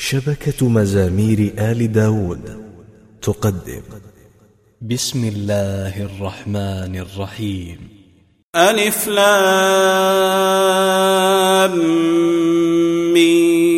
شبكة مزامير آل داود تقدم. بسم الله الرحمن الرحيم. ألف لام ميم.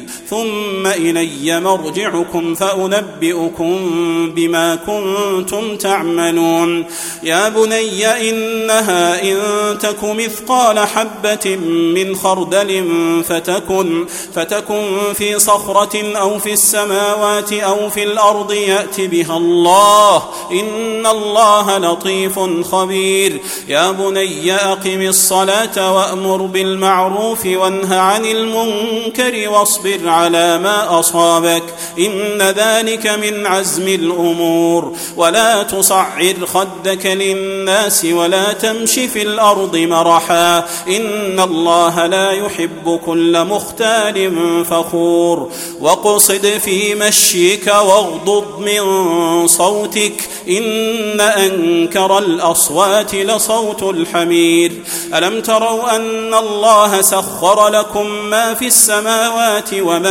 ثم إلي مرجعكم فأنبئكم بما كنتم تعملون. يا بني إنها إن تك مثقال حبة من خردل فتكن فتكن في صخرة أو في السماوات أو في الأرض يأت بها الله. إن الله لطيف خبير. يا بني أقم الصلاة وأمر بالمعروف وانه عن المنكر واصبر على ما أصابك إن ذلك من عزم الأمور ولا تصعر خدك للناس ولا تمش في الأرض مرحا إن الله لا يحب كل مختال فخور وقصد في مشيك واغضض من صوتك إن أنكر الأصوات لصوت الحمير ألم تروا أن الله سخر لكم ما في السماوات وما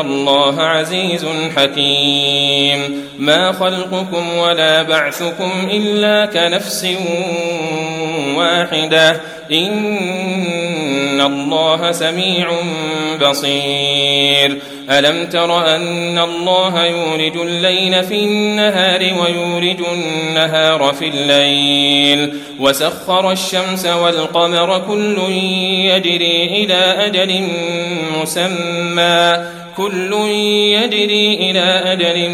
الله عزيز حكيم. ما خلقكم ولا بعثكم إلا كنفس واحدة. الله سميع بصير ألم تر أن الله يولج الليل في النهار ويولج النهار في الليل وسخر الشمس والقمر كل يجري إلى أجل مسمى كل يجري إلى أجل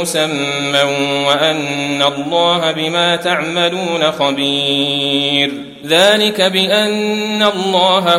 مسمى وأن الله بما تعملون خبير ذلك بأن الله